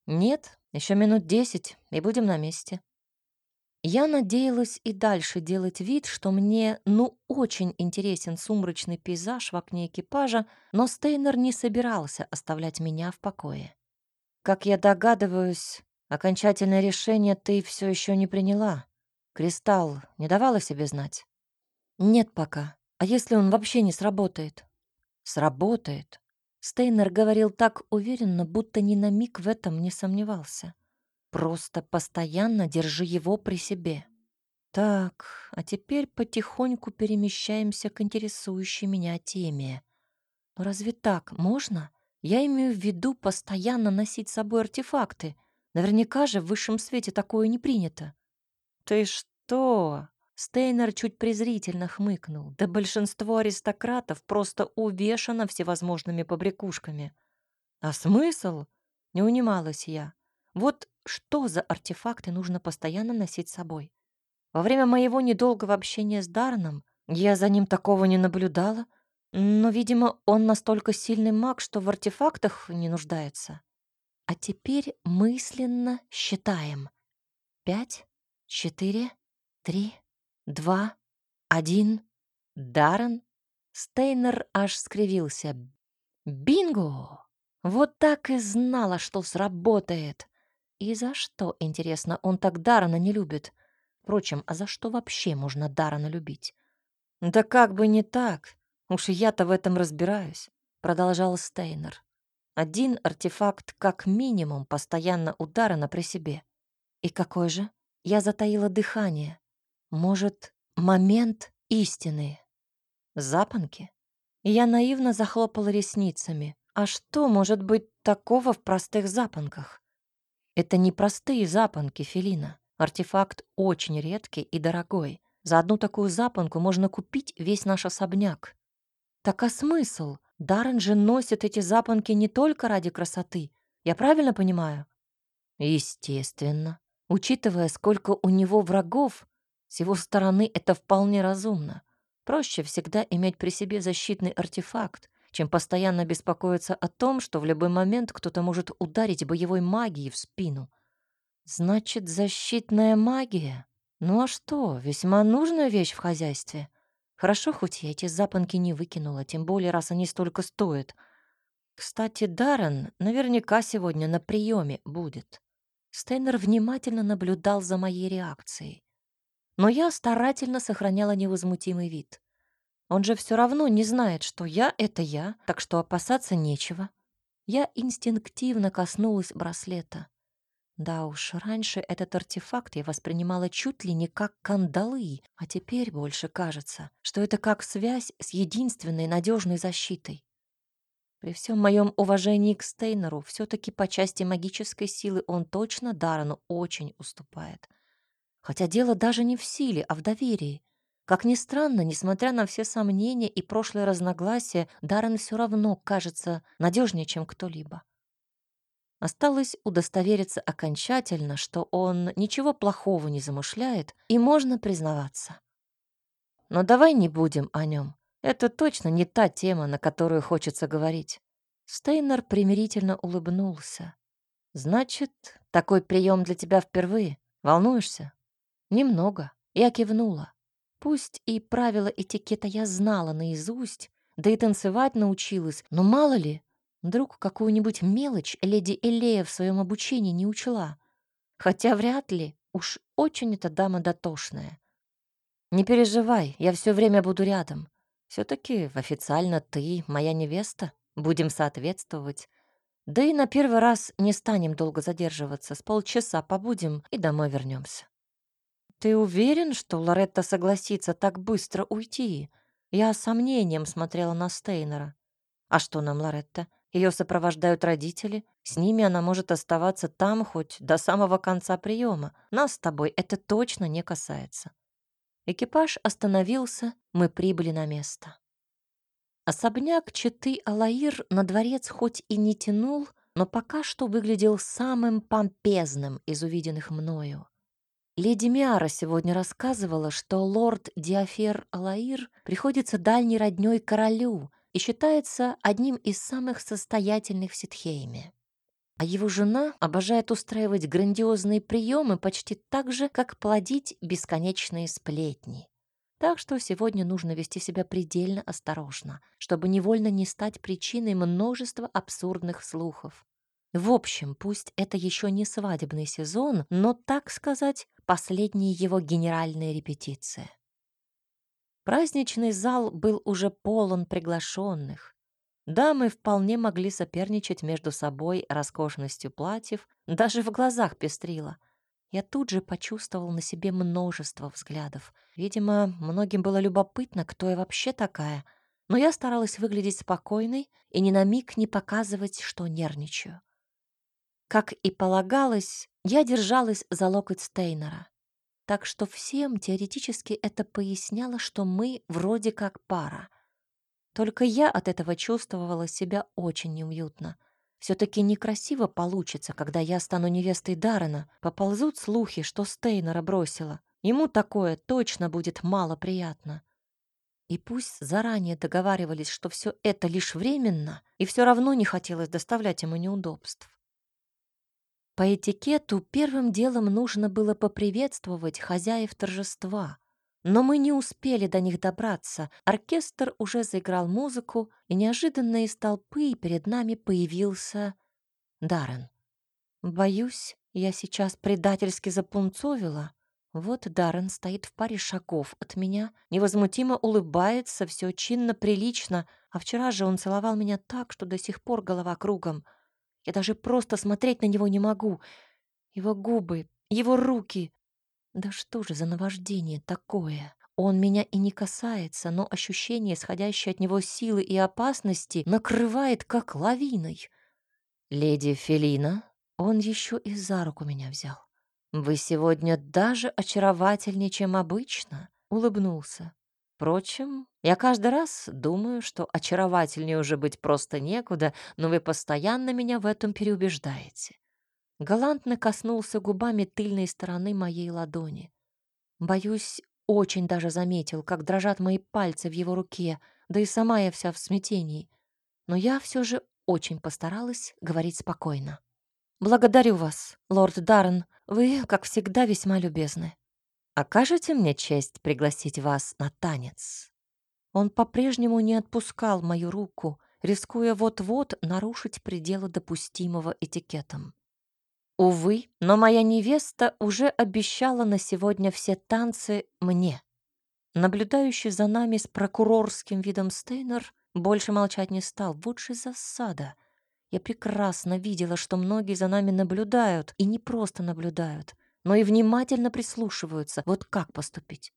Нет, еще минут десять, и будем на месте. Я надеялась и дальше делать вид, что мне, ну, очень интересен сумрачный пейзаж в окне экипажа, но Стейнер не собирался оставлять меня в покое. Как я догадываюсь, окончательное решение ты все еще не приняла. Кристалл не давала себе знать? Нет пока. А если он вообще не сработает? Сработает. Стейнер говорил так уверенно, будто ни на миг в этом не сомневался. Просто постоянно держи его при себе. Так, а теперь потихоньку перемещаемся к интересующей меня теме. Но разве так можно? Я имею в виду постоянно носить с собой артефакты. Наверняка же в высшем свете такое не принято. Ты что? Стейнер чуть презрительно хмыкнул. Да большинство аристократов просто увешано всевозможными побрякушками. А смысл? Не унималась я. Вот что за артефакты нужно постоянно носить с собой? Во время моего недолгого общения с Дарном я за ним такого не наблюдала, но, видимо, он настолько сильный маг, что в артефактах не нуждается. А теперь мысленно считаем. Пять, четыре, три, два, один. Даррен? Стейнер аж скривился. Бинго! Вот так и знала, что сработает. И за что, интересно, он так Дарана не любит? Впрочем, а за что вообще можно Дарана любить? Да как бы не так. Уж я-то в этом разбираюсь, продолжал Стейнер. Один артефакт как минимум постоянно у Дарана при себе. И какой же? Я затаила дыхание. Может, момент истины? Запонки? Я наивно захлопала ресницами. А что может быть такого в простых запонках? Это не простые запонки Фелина. Артефакт очень редкий и дорогой. За одну такую запонку можно купить весь наш особняк. Так а смысл? Даррен же носит эти запонки не только ради красоты. Я правильно понимаю? Естественно. Учитывая, сколько у него врагов, с его стороны это вполне разумно. Проще всегда иметь при себе защитный артефакт, чем постоянно беспокоиться о том, что в любой момент кто-то может ударить боевой магией в спину. Значит, защитная магия? Ну а что, весьма нужная вещь в хозяйстве. Хорошо, хоть я эти запонки не выкинула, тем более, раз они столько стоят. Кстати, Даррен наверняка сегодня на приеме будет. Стейнер внимательно наблюдал за моей реакцией. Но я старательно сохраняла невозмутимый вид. Он же все равно не знает, что я — это я, так что опасаться нечего. Я инстинктивно коснулась браслета. Да уж, раньше этот артефакт я воспринимала чуть ли не как кандалы, а теперь больше кажется, что это как связь с единственной надежной защитой. При всем моем уважении к Стейнеру, все-таки по части магической силы он точно Дарану очень уступает. Хотя дело даже не в силе, а в доверии. Как ни странно, несмотря на все сомнения и прошлые разногласия, Даррен все равно кажется надежнее, чем кто-либо. Осталось удостовериться окончательно, что он ничего плохого не замышляет, и можно признаваться. Но давай не будем о нем. Это точно не та тема, на которую хочется говорить. Стейнер примирительно улыбнулся. Значит, такой прием для тебя впервые? Волнуешься? Немного. Я кивнула. Пусть и правила этикета я знала наизусть, да и танцевать научилась, но мало ли, Вдруг какую-нибудь мелочь леди Элея в своем обучении не учла. Хотя вряд ли, уж очень эта дама дотошная. Не переживай, я все время буду рядом. все таки официально ты моя невеста, будем соответствовать. Да и на первый раз не станем долго задерживаться, с полчаса побудем и домой вернемся. Ты уверен, что Лоретта согласится так быстро уйти? Я с сомнением смотрела на Стейнера. А что нам, Лоретта? Ее сопровождают родители. С ними она может оставаться там хоть до самого конца приема. Нас с тобой это точно не касается. Экипаж остановился, мы прибыли на место. Особняк Читы Алаир на дворец хоть и не тянул, но пока что выглядел самым помпезным из увиденных мною. Леди Миара сегодня рассказывала, что лорд Диафер Алаир приходится дальней роднёй королю, и считается одним из самых состоятельных в Ситхейме. А его жена обожает устраивать грандиозные приемы почти так же, как плодить бесконечные сплетни. Так что сегодня нужно вести себя предельно осторожно, чтобы невольно не стать причиной множества абсурдных слухов. В общем, пусть это еще не свадебный сезон, но, так сказать, последняя его генеральная репетиция. Праздничный зал был уже полон приглашенных. Дамы вполне могли соперничать между собой роскошностью платьев, даже в глазах пестрило. Я тут же почувствовал на себе множество взглядов. Видимо, многим было любопытно, кто я вообще такая, но я старалась выглядеть спокойной и ни на миг не показывать, что нервничаю. Как и полагалось, я держалась за локоть Стейнера. Так что всем теоретически это поясняло, что мы вроде как пара. Только я от этого чувствовала себя очень неуютно. Все-таки некрасиво получится, когда я стану невестой Даррена. Поползут слухи, что Стейнера бросила. Ему такое точно будет мало приятно. И пусть заранее договаривались, что все это лишь временно, и все равно не хотелось доставлять ему неудобств. По этикету первым делом нужно было поприветствовать хозяев торжества. Но мы не успели до них добраться. Оркестр уже заиграл музыку, и неожиданно из толпы перед нами появился Даррен. Боюсь, я сейчас предательски запунцовила. Вот Даррен стоит в паре шагов от меня, невозмутимо улыбается, все чинно, прилично, а вчера же он целовал меня так, что до сих пор голова кругом — я даже просто смотреть на него не могу. Его губы, его руки. Да что же за наваждение такое? Он меня и не касается, но ощущение, исходящее от него силы и опасности, накрывает как лавиной. «Леди Фелина?» Он еще и за руку меня взял. «Вы сегодня даже очаровательнее, чем обычно», — улыбнулся. Впрочем, я каждый раз думаю, что очаровательнее уже быть просто некуда, но вы постоянно меня в этом переубеждаете. Галантно коснулся губами тыльной стороны моей ладони. Боюсь, очень даже заметил, как дрожат мои пальцы в его руке, да и сама я вся в смятении. Но я все же очень постаралась говорить спокойно. «Благодарю вас, лорд Даррен. Вы, как всегда, весьма любезны. Окажете мне честь пригласить вас на танец?» Он по-прежнему не отпускал мою руку, рискуя вот-вот нарушить пределы допустимого этикетом. Увы, но моя невеста уже обещала на сегодня все танцы мне. Наблюдающий за нами с прокурорским видом Стейнер больше молчать не стал. Вот же засада. Я прекрасно видела, что многие за нами наблюдают, и не просто наблюдают, но и внимательно прислушиваются. Вот как поступить?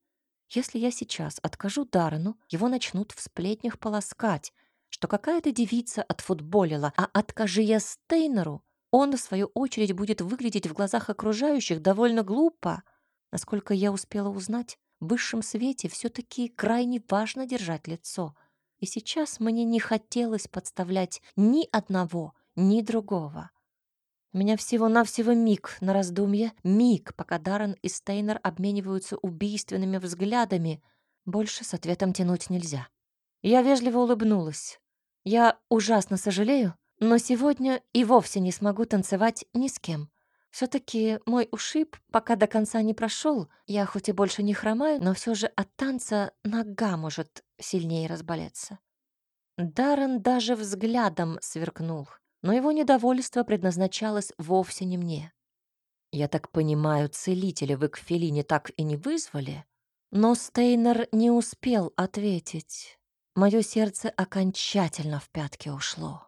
Если я сейчас откажу Даррену, его начнут в сплетнях полоскать, что какая-то девица отфутболила, а откажи я Стейнеру, он, в свою очередь, будет выглядеть в глазах окружающих довольно глупо. Насколько я успела узнать, в высшем свете все-таки крайне важно держать лицо. И сейчас мне не хотелось подставлять ни одного, ни другого. У меня всего-навсего миг на раздумье, миг, пока Даррен и Стейнер обмениваются убийственными взглядами. Больше с ответом тянуть нельзя. Я вежливо улыбнулась. Я ужасно сожалею, но сегодня и вовсе не смогу танцевать ни с кем. Все-таки мой ушиб пока до конца не прошел. Я хоть и больше не хромаю, но все же от танца нога может сильнее разболеться. Даррен даже взглядом сверкнул, но его недовольство предназначалось вовсе не мне. Я так понимаю, целителя вы к Фелине так и не вызвали? Но Стейнер не успел ответить. Мое сердце окончательно в пятки ушло.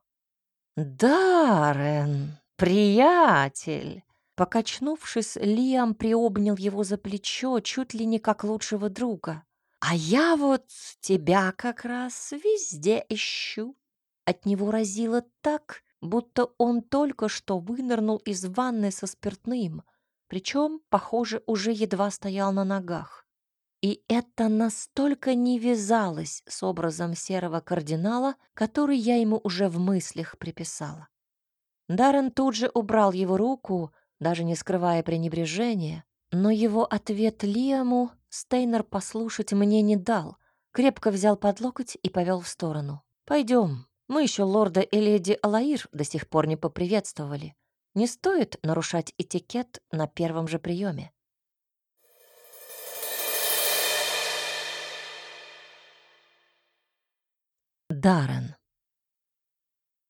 «Даррен, приятель!» Покачнувшись, Лиам приобнял его за плечо чуть ли не как лучшего друга. «А я вот тебя как раз везде ищу». От него разило так, будто он только что вынырнул из ванны со спиртным, причем, похоже, уже едва стоял на ногах. И это настолько не вязалось с образом серого кардинала, который я ему уже в мыслях приписала. Даррен тут же убрал его руку, даже не скрывая пренебрежения, но его ответ Лиаму Стейнер послушать мне не дал, крепко взял под локоть и повел в сторону. «Пойдем, мы еще лорда и леди Алаир до сих пор не поприветствовали. Не стоит нарушать этикет на первом же приеме. Даррен.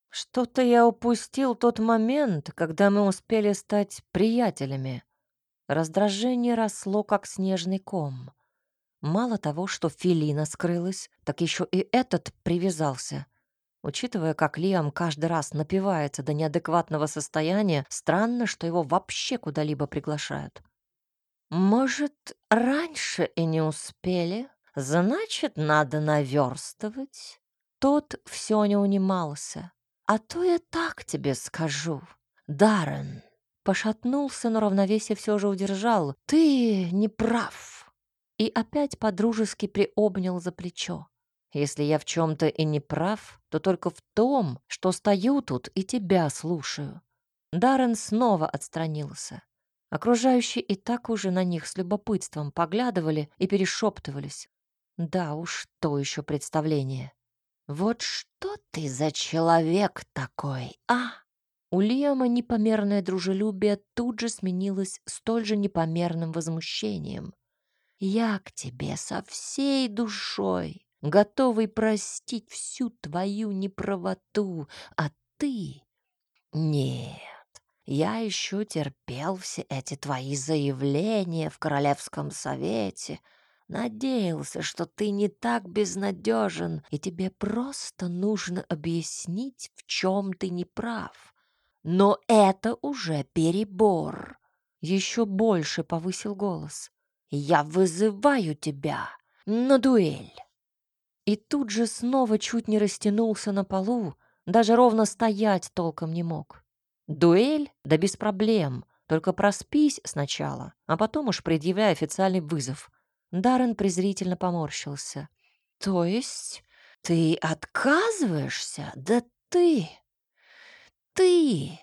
Что-то я упустил тот момент, когда мы успели стать приятелями. Раздражение росло, как снежный ком. Мало того, что Филина скрылась, так еще и этот привязался. Учитывая, как Лиам каждый раз напивается до неадекватного состояния, странно, что его вообще куда-либо приглашают. Может, раньше и не успели? Значит, надо наверстывать. Тот все не унимался. А то я так тебе скажу, Даррен. Пошатнулся, но равновесие все же удержал. Ты не прав. И опять подружески приобнял за плечо. Если я в чем-то и не прав, то только в том, что стою тут и тебя слушаю. Даррен снова отстранился. Окружающие и так уже на них с любопытством поглядывали и перешептывались. Да уж, то еще представление. «Вот что ты за человек такой, а?» У Лиама непомерное дружелюбие тут же сменилось столь же непомерным возмущением. «Я к тебе со всей душой, готовый простить всю твою неправоту, а ты...» «Нет, я еще терпел все эти твои заявления в Королевском совете, Надеялся, что ты не так безнадежен, и тебе просто нужно объяснить, в чем ты не прав. Но это уже перебор. Еще больше повысил голос. Я вызываю тебя на дуэль. И тут же снова чуть не растянулся на полу, даже ровно стоять толком не мог. Дуэль? Да без проблем. Только проспись сначала, а потом уж предъявляй официальный вызов. Даррен презрительно поморщился. «То есть ты отказываешься? Да ты... ты...»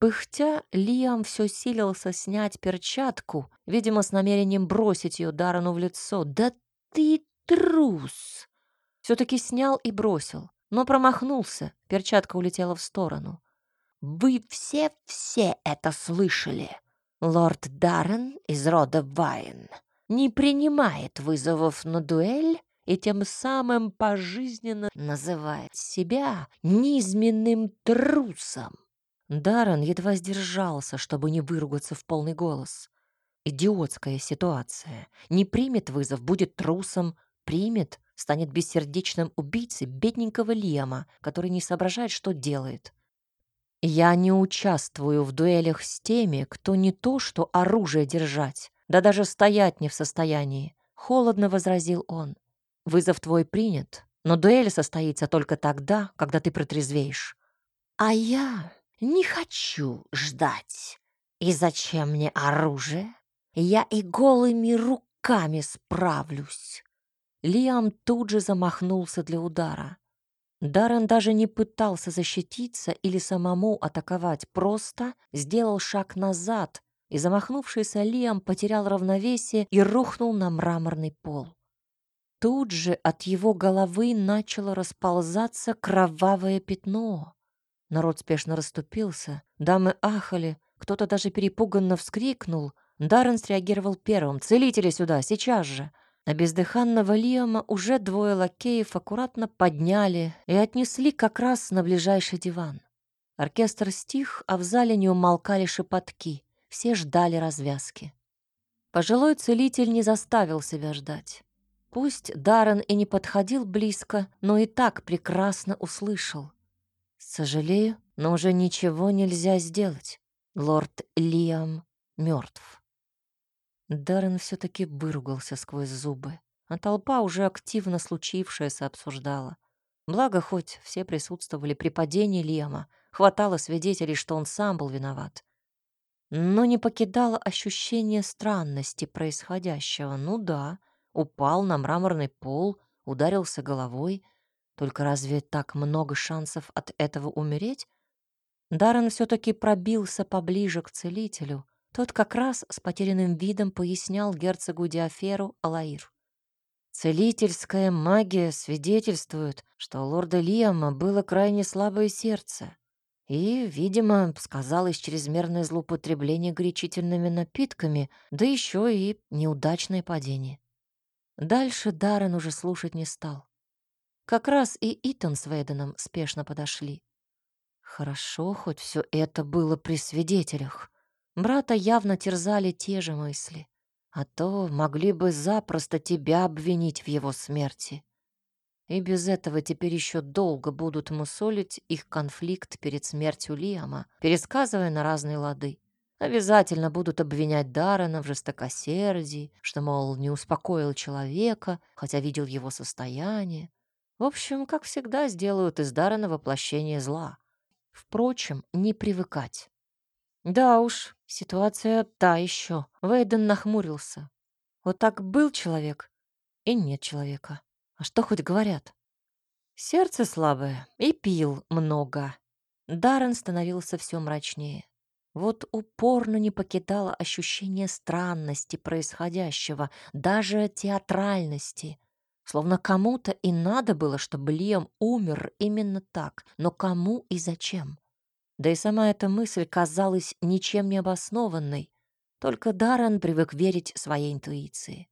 Пыхтя, Лиам все силился снять перчатку, видимо, с намерением бросить ее Даррену в лицо. «Да ты трус!» Все-таки снял и бросил, но промахнулся, перчатка улетела в сторону. Вы все-все это слышали. Лорд Даррен из рода Вайн не принимает вызовов на дуэль и тем самым пожизненно называет себя низменным трусом. Даррен едва сдержался, чтобы не выругаться в полный голос. Идиотская ситуация. Не примет вызов, будет трусом. Примет, станет бессердечным убийцей бедненького Лема, который не соображает, что делает. Я не участвую в дуэлях с теми, кто не то что оружие держать, да даже стоять не в состоянии. Холодно возразил он. Вызов твой принят, но дуэль состоится только тогда, когда ты протрезвеешь. А я не хочу ждать. И зачем мне оружие? Я и голыми руками справлюсь. Лиам тут же замахнулся для удара. Даррен даже не пытался защититься или самому атаковать, просто сделал шаг назад, и замахнувшийся Лиам потерял равновесие и рухнул на мраморный пол. Тут же от его головы начало расползаться кровавое пятно. Народ спешно расступился, дамы ахали, кто-то даже перепуганно вскрикнул. Даррен среагировал первым. «Целители сюда, сейчас же!» А бездыханного Лиама уже двое лакеев аккуратно подняли и отнесли как раз на ближайший диван. Оркестр стих, а в зале не умолкали шепотки. Все ждали развязки. Пожилой целитель не заставил себя ждать. Пусть Даррен и не подходил близко, но и так прекрасно услышал. «Сожалею, но уже ничего нельзя сделать. Лорд Лиам мертв. Даррен все-таки выругался сквозь зубы, а толпа уже активно случившееся обсуждала. Благо, хоть все присутствовали при падении Лиама, хватало свидетелей, что он сам был виноват. Но не покидало ощущение странности происходящего. Ну да, упал на мраморный пол, ударился головой. Только разве так много шансов от этого умереть? Даррен все-таки пробился поближе к целителю, тот как раз с потерянным видом пояснял герцогу Диаферу Алаир. Целительская магия свидетельствует, что у лорда Лиама было крайне слабое сердце. И, видимо, сказалось чрезмерное злоупотребление горячительными напитками, да еще и неудачное падение. Дальше Даррен уже слушать не стал. Как раз и Итан с Вейденом спешно подошли. Хорошо, хоть все это было при свидетелях. Брата явно терзали те же мысли. А то могли бы запросто тебя обвинить в его смерти. И без этого теперь еще долго будут мусолить их конфликт перед смертью Лиама, пересказывая на разные лады. Обязательно будут обвинять Даррена в жестокосердии, что, мол, не успокоил человека, хотя видел его состояние. В общем, как всегда, сделают из Даррена воплощение зла. Впрочем, не привыкать. Да уж, ситуация та еще. Вейден нахмурился. Вот так был человек и нет человека. А что хоть говорят? Сердце слабое и пил много. Даррен становился все мрачнее. Вот упорно не покидало ощущение странности происходящего, даже театральности. Словно кому-то и надо было, чтобы Лиам умер именно так. Но кому и зачем? Да и сама эта мысль казалась ничем не обоснованной. Только Даррен привык верить своей интуиции.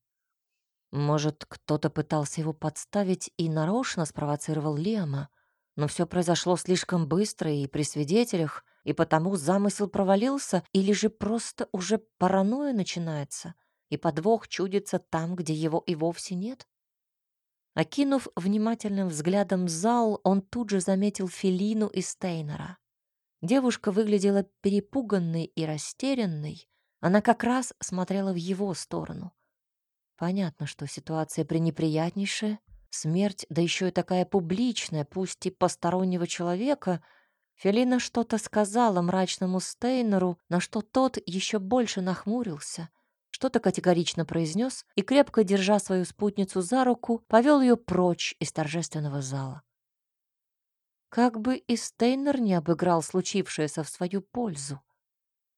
Может, кто-то пытался его подставить и нарочно спровоцировал Лема, но все произошло слишком быстро и при свидетелях, и потому замысел провалился, или же просто уже паранойя начинается, и подвох чудится там, где его и вовсе нет? Окинув внимательным взглядом зал, он тут же заметил Филину и Стейнера. Девушка выглядела перепуганной и растерянной. Она как раз смотрела в его сторону. Понятно, что ситуация пренеприятнейшая. Смерть, да еще и такая публичная, пусть и постороннего человека. Фелина что-то сказала мрачному Стейнеру, на что тот еще больше нахмурился. Что-то категорично произнес и, крепко держа свою спутницу за руку, повел ее прочь из торжественного зала. Как бы и Стейнер не обыграл случившееся в свою пользу.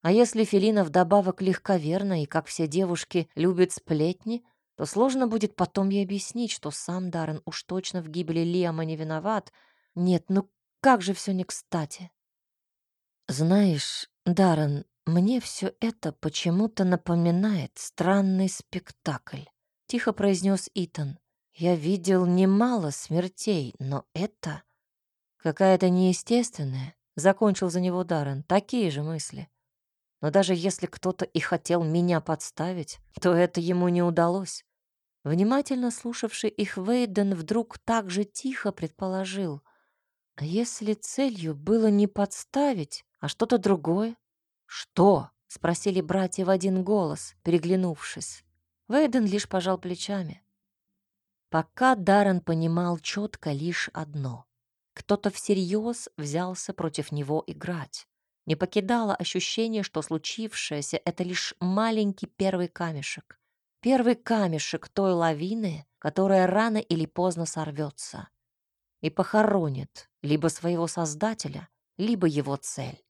А если Фелина вдобавок легковерна и, как все девушки, любит сплетни, то сложно будет потом ей объяснить, что сам Даррен уж точно в гибели Лиама не виноват. Нет, ну как же все не кстати. Знаешь, Даррен, мне все это почему-то напоминает странный спектакль, тихо произнес Итан. Я видел немало смертей, но это какая-то неестественная. Закончил за него Даррен. Такие же мысли. Но даже если кто-то и хотел меня подставить, то это ему не удалось. Внимательно слушавший их Вейден вдруг так же тихо предположил. А если целью было не подставить, а что-то другое? «Что?» — спросили братья в один голос, переглянувшись. Вейден лишь пожал плечами. Пока Даррен понимал четко лишь одно. Кто-то всерьез взялся против него играть. Не покидало ощущение, что случившееся — это лишь маленький первый камешек. Первый камешек той лавины, которая рано или поздно сорвется и похоронит либо своего создателя, либо его цель.